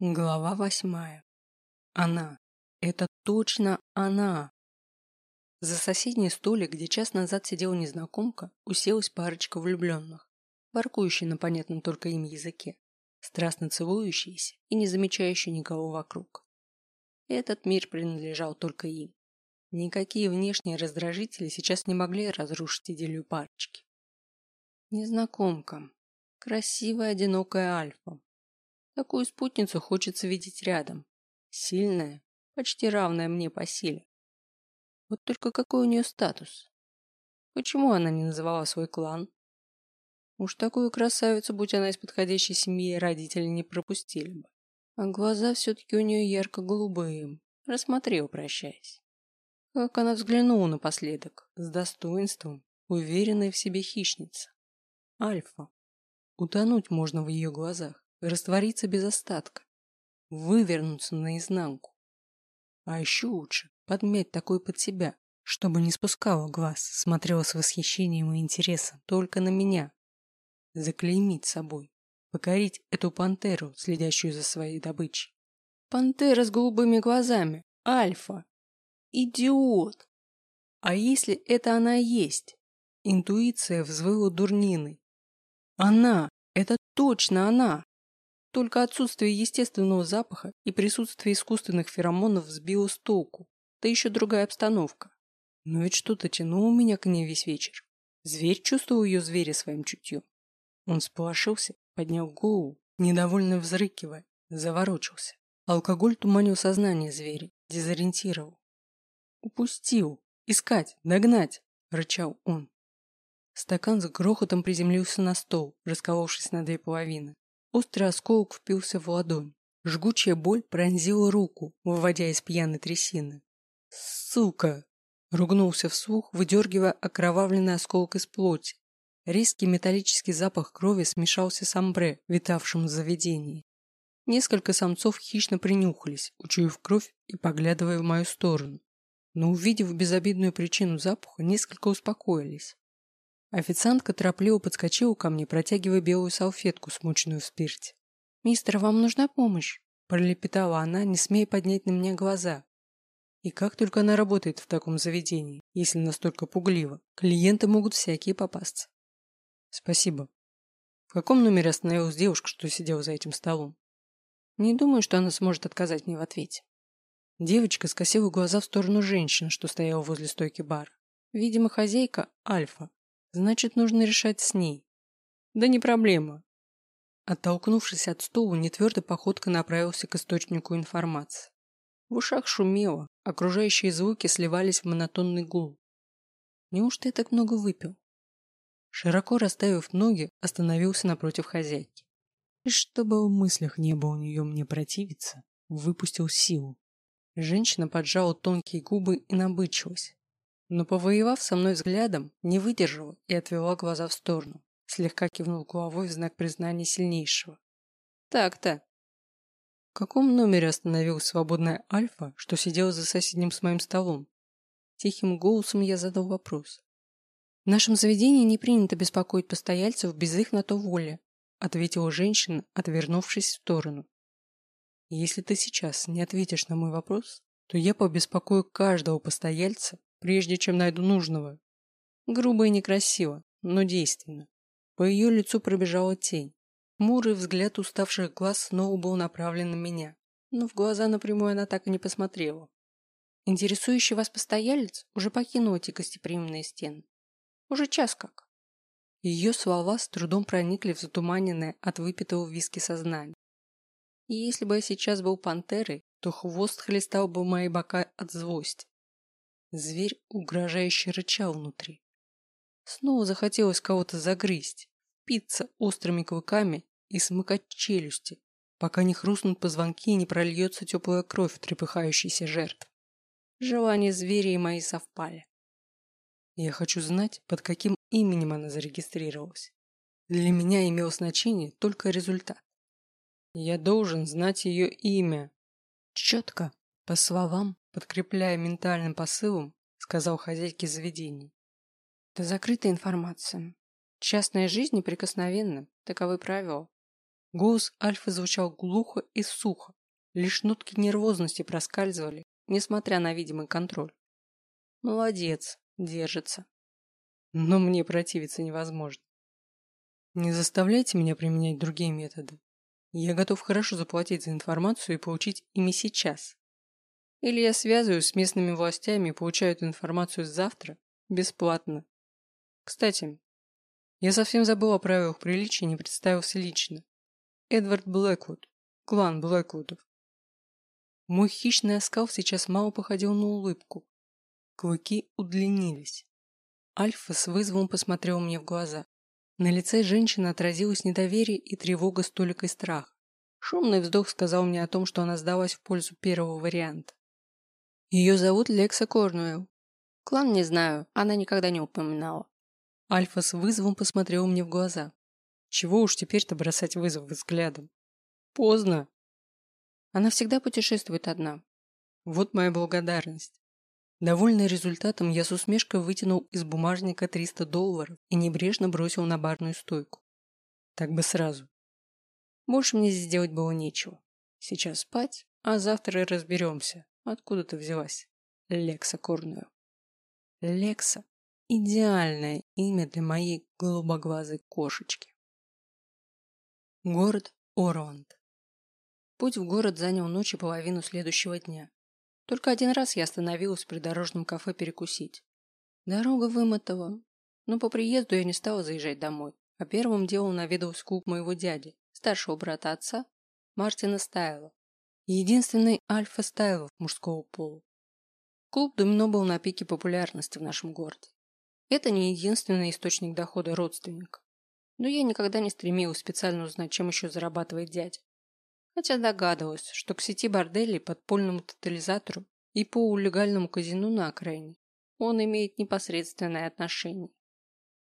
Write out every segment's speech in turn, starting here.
Глава восьмая. Она. Это точно она. За соседний столик, где час назад сидела незнакомка, уселась парочка влюбленных, воркующие на понятном только им языке, страстно целующиеся и не замечающие никого вокруг. Этот мир принадлежал только им. Никакие внешние раздражители сейчас не могли разрушить идиллию парочки. Незнакомка. Красивая одинокая альфа, Такую спутницу хочется видеть рядом. Сильная, почти равная мне по силе. Вот только какой у нее статус? Почему она не называла свой клан? Уж такую красавицу, будь она из подходящей семьи, родители не пропустили бы. А глаза все-таки у нее ярко-голубые. Рассмотрел, прощаясь. Как она взглянула напоследок, с достоинством, уверенной в себе хищница. Альфа. Утонуть можно в ее глазах раствориться без остатка, вывернуться наизнанку. А еще лучше подмять такой под себя, чтобы не спускала глаз, смотрела с восхищением и интересом только на меня. Заклеймить собой, покорить эту пантеру, следящую за своей добычей. Пантера с голубыми глазами, альфа. Идиот! А если это она есть? Интуиция взвыла дурниной. Она! Это точно она! Только отсутствие естественного запаха и присутствие искусственных феромонов сбило с толку. Да еще другая обстановка. Но ведь что-то тянуло меня к ней весь вечер. Зверь чувствовал ее зверя своим чутьем. Он сполошился, поднял голову, недовольно взрыкивая, заворочился. Алкоголь туманил сознание зверя, дезориентировал. «Упустил! Искать! Догнать!» – рычал он. Стакан с грохотом приземлился на стол, расколовшись на две половины. Острый осколок впился в ладонь. Жгучая боль пронзила руку, выводя из пьяной трясины. «Сука!» — ругнулся вслух, выдергивая окровавленный осколок из плоти. Резкий металлический запах крови смешался с амбре, витавшим в заведении. Несколько самцов хищно принюхались, учуяв кровь и поглядывая в мою сторону. Но увидев безобидную причину запаха, несколько успокоились. Официантка торопливо подскочила ко мне, протягивая белую салфетку, смоченную в спирте. «Мистер, вам нужна помощь?» – пролепетала она, не смея поднять на меня глаза. И как только она работает в таком заведении, если настолько пугливо, клиенты могут всякие попасться. Спасибо. В каком номере остановилась девушка, что сидела за этим столом? Не думаю, что она сможет отказать мне в ответе. Девочка скосила глаза в сторону женщины, что стояла возле стойки бара. Видимо, хозяйка – Альфа, Значит, нужно решать с ней. Да не проблема. Оттолкнувшись от стула, нетвердой походкой направился к источнику информации. В ушах шумело, окружающие звуки сливались в монотонный гул. Неужто я так много выпил? Широко расставив ноги, остановился напротив хозяйки. И чтобы в мыслях не было у нее мне противиться, выпустил силу. Женщина поджала тонкие губы и набычилась, но, повоевав со мной взглядом, не выдержала и отвела глаза в сторону. Слегка кивнул головой в знак признания сильнейшего. Так-то. В каком номере остановилась свободная Альфа, что сидела за соседним с моим столом? Тихим голосом я задал вопрос. В нашем заведении не принято беспокоить постояльцев без их на то воли, ответила женщина, отвернувшись в сторону. Если ты сейчас не ответишь на мой вопрос, то я побеспокою каждого постояльца прежде чем найду нужного. Грубо и некрасиво, но действенно. По ее лицу пробежала тень. Мурый взгляд уставших глаз снова был направлен на меня, но в глаза напрямую она так и не посмотрела. Интересующий вас постоялец уже покинул эти гостеприимные стены. Уже час как. Ее слова с трудом проникли в затуманенное от выпитого виски сознание. И если бы я сейчас был пантерой, то хвост хлестал бы мои бока от злости. Зверь угрожающе рычал внутри. Снова захотелось кого-то загрызть, впиться острыми клыками и смыкать челюсти, пока не хрустнут позвонки и не прольется теплая кровь трепыхающейся жертвы. Желания зверя и мои совпали. Я хочу знать, под каким именем она зарегистрировалась. Для меня имел значение только результат. Я должен знать ее имя. Четко, по словам, подкрепляя ментальным посылом, сказал хозяйке заведения. Это закрытая информация. Частная жизнь неприкосновенна, таковы правила. Голос Альфы звучал глухо и сухо. Лишь нотки нервозности проскальзывали, несмотря на видимый контроль. Молодец, держится. Но мне противиться невозможно. Не заставляйте меня применять другие методы. Я готов хорошо заплатить за информацию и получить ими сейчас. Или я связываюсь с местными властями и получаю эту информацию завтра, бесплатно. Кстати, я совсем забыл о правилах приличия и не представился лично. Эдвард Блэквуд, клан Блэквудов. Мой хищный оскал сейчас мало походил на улыбку. Клыки удлинились. Альфа с вызовом посмотрел мне в глаза. На лице женщины отразилось недоверие и тревога с толикой страха. Шумный вздох сказал мне о том, что она сдалась в пользу первого варианта. Ее зовут Лекса Корнуэлл. Клан не знаю, она никогда не упоминала. Альфа с вызовом посмотрел мне в глаза. Чего уж теперь-то бросать вызов взглядом? Поздно. Она всегда путешествует одна. Вот моя благодарность. Довольный результатом, я с усмешкой вытянул из бумажника 300 долларов и небрежно бросил на барную стойку. Так бы сразу. Больше мне здесь делать было нечего. Сейчас спать, а завтра разберемся, откуда ты взялась. Лекса Корную. Лекса – идеальное имя для моей голубоглазой кошечки. Город Орланд. Путь в город занял ночь и половину следующего дня. Только один раз я остановилась в придорожном кафе перекусить. Дорога вымотала, но по приезду я не стала заезжать домой, а первым делом наведалась клуб моего дяди, старшего брата отца, Мартина Стайла, единственный альфа Стайлов мужского пола. Клуб домино был на пике популярности в нашем городе. Это не единственный источник дохода родственника. Но я никогда не стремилась специально узнать, чем еще зарабатывает дядя хотя догадывалась, что к сети борделей, подпольному тотализатору и полулегальному казино на окраине он имеет непосредственное отношение.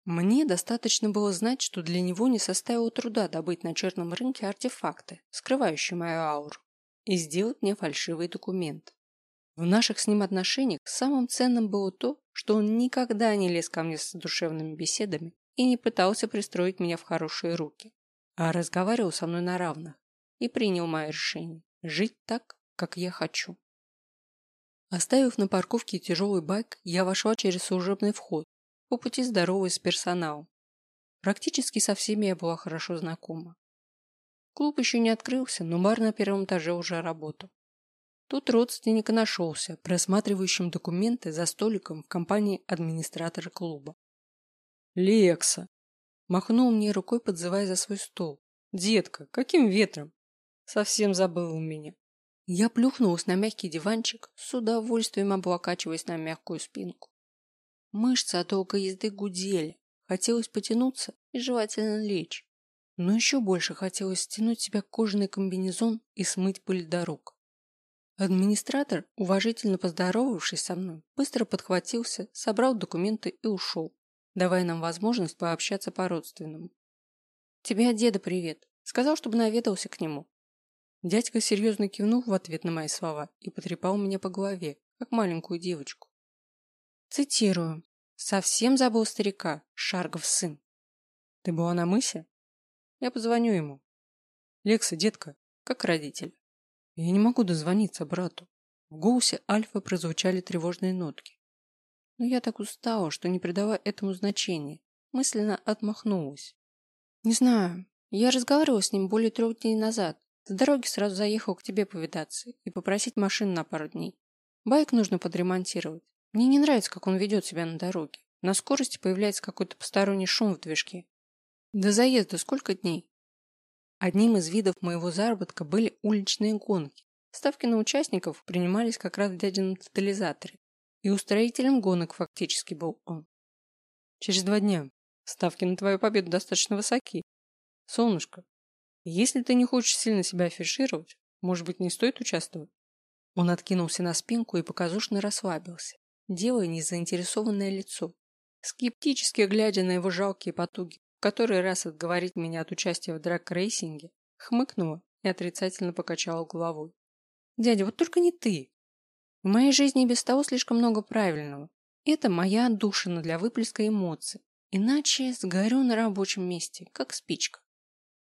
Мне достаточно было знать, что для него не составило труда добыть на черном рынке артефакты, скрывающие мою ауру, и сделать мне фальшивый документ. В наших с ним отношениях самым ценным было то, что он никогда не лез ко мне с душевными беседами и не пытался пристроить меня в хорошие руки, а разговаривал со мной на равных и принял мое решение – жить так, как я хочу. Оставив на парковке тяжелый байк, я вошла через служебный вход, по пути здороваясь с персоналом. Практически со всеми я была хорошо знакома. Клуб еще не открылся, но бар на первом этаже уже работал. Тут родственник нашелся, просматривающим документы за столиком в компании администратора клуба. «Лекса!» Махнул мне рукой, подзывая за свой стол. «Детка, каким ветром? Совсем забыл у меня. Я плюхнулась на мягкий диванчик, с удовольствием облокачиваясь на мягкую спинку. Мышцы от долгой езды гудели, хотелось потянуться и желательно лечь. Но еще больше хотелось стянуть себя кожаный комбинезон и смыть пыль дорог. Администратор, уважительно поздоровавшись со мной, быстро подхватился, собрал документы и ушел, давая нам возможность пообщаться по-родственному. «Тебе от деда привет. Сказал, чтобы наведался к нему. Дядька серьезно кивнул в ответ на мои слова и потрепал меня по голове, как маленькую девочку. Цитирую. «Совсем забыл старика, Шаргов сын. Ты была на мысе? Я позвоню ему. Лекса, детка, как родитель. Я не могу дозвониться брату. В голосе Альфа прозвучали тревожные нотки. Но я так устала, что не придала этому значения, мысленно отмахнулась. Не знаю, я разговаривала с ним более трех дней назад. С дороги сразу заехал к тебе повидаться и попросить машину на пару дней. Байк нужно подремонтировать. Мне не нравится, как он ведет себя на дороге. На скорости появляется какой-то посторонний шум в движке. До заезда сколько дней? Одним из видов моего заработка были уличные гонки. Ставки на участников принимались как раз в дядином тотализаторе. И устроителем гонок фактически был он. Через два дня. Ставки на твою победу достаточно высоки. Солнышко, если ты не хочешь сильно себя афишировать, может быть, не стоит участвовать? Он откинулся на спинку и показушно расслабился, делая незаинтересованное лицо, скептически глядя на его жалкие потуги, который раз отговорить меня от участия в драг-рейсинге, хмыкнула и отрицательно покачала головой. «Дядя, вот только не ты. В моей жизни и без того слишком много правильного. Это моя отдушина для выплеска эмоций. Иначе сгорю на рабочем месте, как спичка.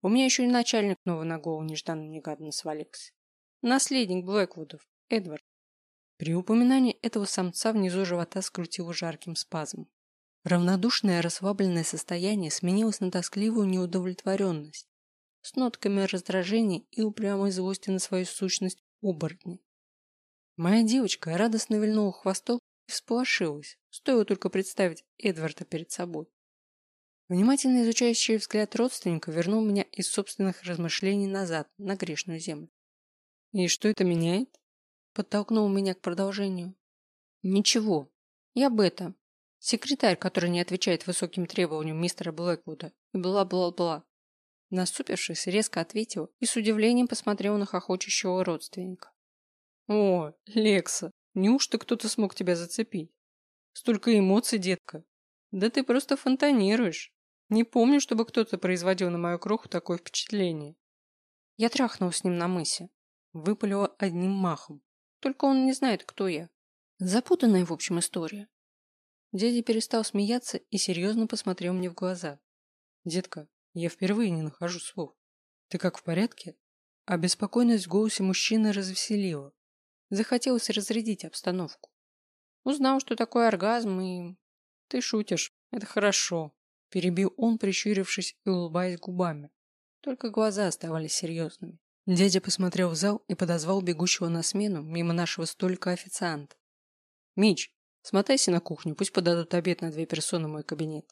У меня еще и начальник новый на голову нежданно-негаданно свалился. Наследник Блэквудов, Эдвард. При упоминании этого самца внизу живота скрутило жарким спазмом. Равнодушное расслабленное состояние сменилось на тоскливую неудовлетворенность с нотками раздражения и упрямой злости на свою сущность оборотня. Моя девочка радостно вильнула хвостом и всполошилась, стоило только представить Эдварда перед собой. Внимательно изучающий взгляд родственника вернул меня из собственных размышлений назад, на грешную землю. «И что это меняет?» Подтолкнул меня к продолжению. «Ничего. Я Бета, Секретарь, который не отвечает высоким требованиям мистера Блэквуда, и бла-бла-бла. Насупившись, резко ответил и с удивлением посмотрел на хохочущего родственника. «О, Лекса, неужто кто-то смог тебя зацепить? Столько эмоций, детка. Да ты просто фонтанируешь. Не помню, чтобы кто-то производил на мою кроху такое впечатление». Я трахнул с ним на мысе. Выпалила одним махом. Только он не знает, кто я. Запутанная, в общем, история. Дядя перестал смеяться и серьезно посмотрел мне в глаза. «Детка, я впервые не нахожу слов. Ты как, в порядке?» Обеспокоенность в голосе мужчины развеселила. Захотелось разрядить обстановку. Узнал, что такое оргазм, и... Ты шутишь, это хорошо. Перебил он, прищурившись и улыбаясь губами. Только глаза оставались серьезными. Дядя посмотрел в зал и подозвал бегущего на смену мимо нашего столика официанта. «Мич, Смотайся на кухню, пусть подадут обед на две персоны в мой кабинет.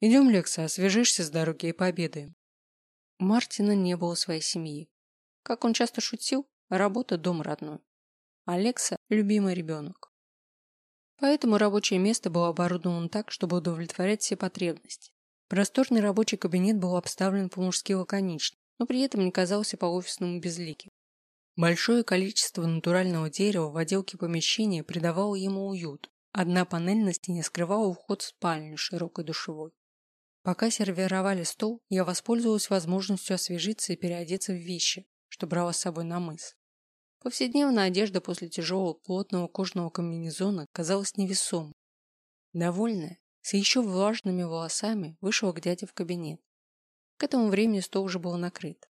Идем, Лекса, освежишься с дороги и пообедаем. У Мартина не было своей семьи. Как он часто шутил, работа – дом родной. Алекса – любимый ребенок. Поэтому рабочее место было оборудовано так, чтобы удовлетворять все потребности. Просторный рабочий кабинет был обставлен по-мужски лаконично, но при этом не казался по-офисному безликим. Большое количество натурального дерева в отделке помещения придавало ему уют, Одна панель на стене скрывала вход в спальню широкой душевой. Пока сервировали стол, я воспользовалась возможностью освежиться и переодеться в вещи, что брала с собой на мыс. Повседневная одежда после тяжелого плотного кожаного комбинезона казалась невесомой. Довольная, с еще влажными волосами, вышла к дяде в кабинет. К этому времени стол уже был накрыт.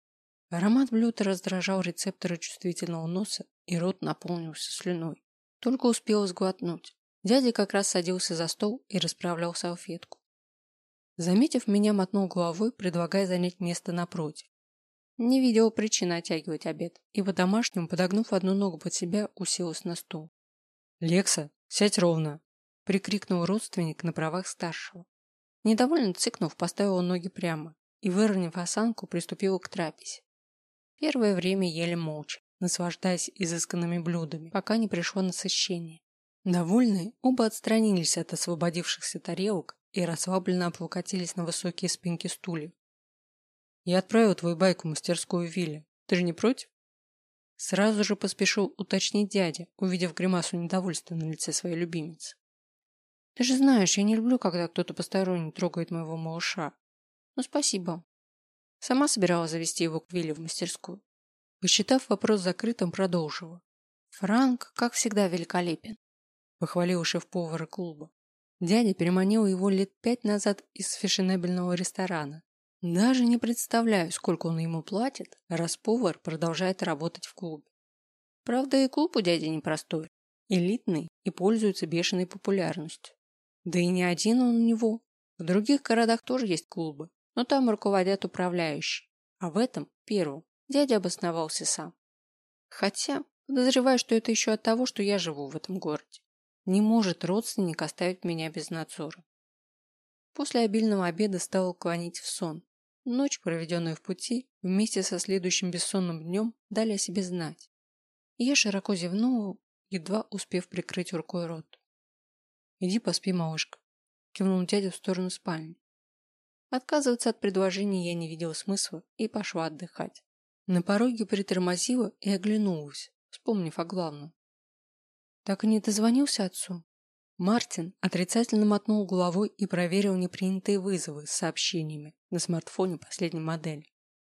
Аромат блюда раздражал рецепторы чувствительного носа, и рот наполнился слюной. Только успел сглотнуть. Дядя как раз садился за стол и расправлял салфетку. Заметив меня, мотнул головой, предлагая занять место напротив. Не видел причины оттягивать обед, и по-домашнему, подогнув одну ногу под себя, уселась на стул. «Лекса, сядь ровно!» – прикрикнул родственник на правах старшего. Недовольно цыкнув, поставила ноги прямо и, выровняв осанку, приступила к трапезе. Первое время ели молча, наслаждаясь изысканными блюдами, пока не пришло насыщение. Довольные, оба отстранились от освободившихся тарелок и расслабленно облокотились на высокие спинки стульев. «Я отправил твою байку в мастерскую Вилли. Ты же не против?» Сразу же поспешил уточнить дядя, увидев гримасу недовольства на лице своей любимицы. «Ты же знаешь, я не люблю, когда кто-то посторонний трогает моего малыша. Ну, спасибо. Сама собиралась завести его к Вилли в мастерскую». Посчитав вопрос закрытым, продолжила. «Франк, как всегда, великолепен похвалил шеф-повара клуба. Дядя переманил его лет пять назад из фешенебельного ресторана. Даже не представляю, сколько он ему платит, раз повар продолжает работать в клубе. Правда, и клуб у дяди непростой, элитный и пользуется бешеной популярностью. Да и не один он у него. В других городах тоже есть клубы, но там руководят управляющие. А в этом, первом, дядя обосновался сам. Хотя, подозреваю, что это еще от того, что я живу в этом городе. Не может родственник оставить меня без надзора. После обильного обеда стал клонить в сон. Ночь, проведенная в пути, вместе со следующим бессонным днем, дали о себе знать. Я широко зевнула, едва успев прикрыть рукой рот. «Иди поспи, малышка», – кивнул дядя в сторону спальни. Отказываться от предложения я не видела смысла и пошла отдыхать. На пороге притормозила и оглянулась, вспомнив о главном. Так и не дозвонился отцу? Мартин отрицательно мотнул головой и проверил непринятые вызовы с сообщениями на смартфоне последней модели.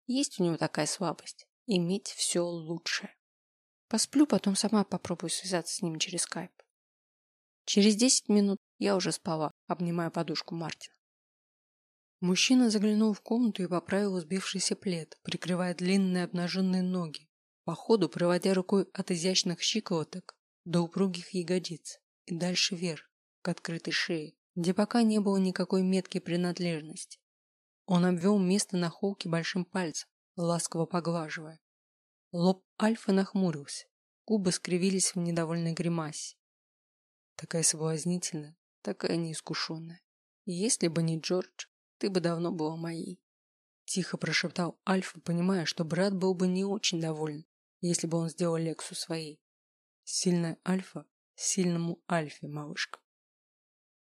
Есть у него такая слабость – иметь все лучшее. Посплю, потом сама попробую связаться с ним через скайп. Через десять минут я уже спала, обнимая подушку Мартина. Мужчина заглянул в комнату и поправил сбившийся плед, прикрывая длинные обнаженные ноги, по ходу проводя рукой от изящных щиколоток до упругих ягодиц и дальше вверх, к открытой шее, где пока не было никакой метки принадлежности. Он обвел место на холке большим пальцем, ласково поглаживая. Лоб Альфа нахмурился, губы скривились в недовольной гримасе. Такая соблазнительная, такая неискушенная. Если бы не Джордж, ты бы давно была моей. Тихо прошептал Альфа, понимая, что брат был бы не очень доволен, если бы он сделал Лексу своей. Сильная Альфа сильному Альфе, малышка.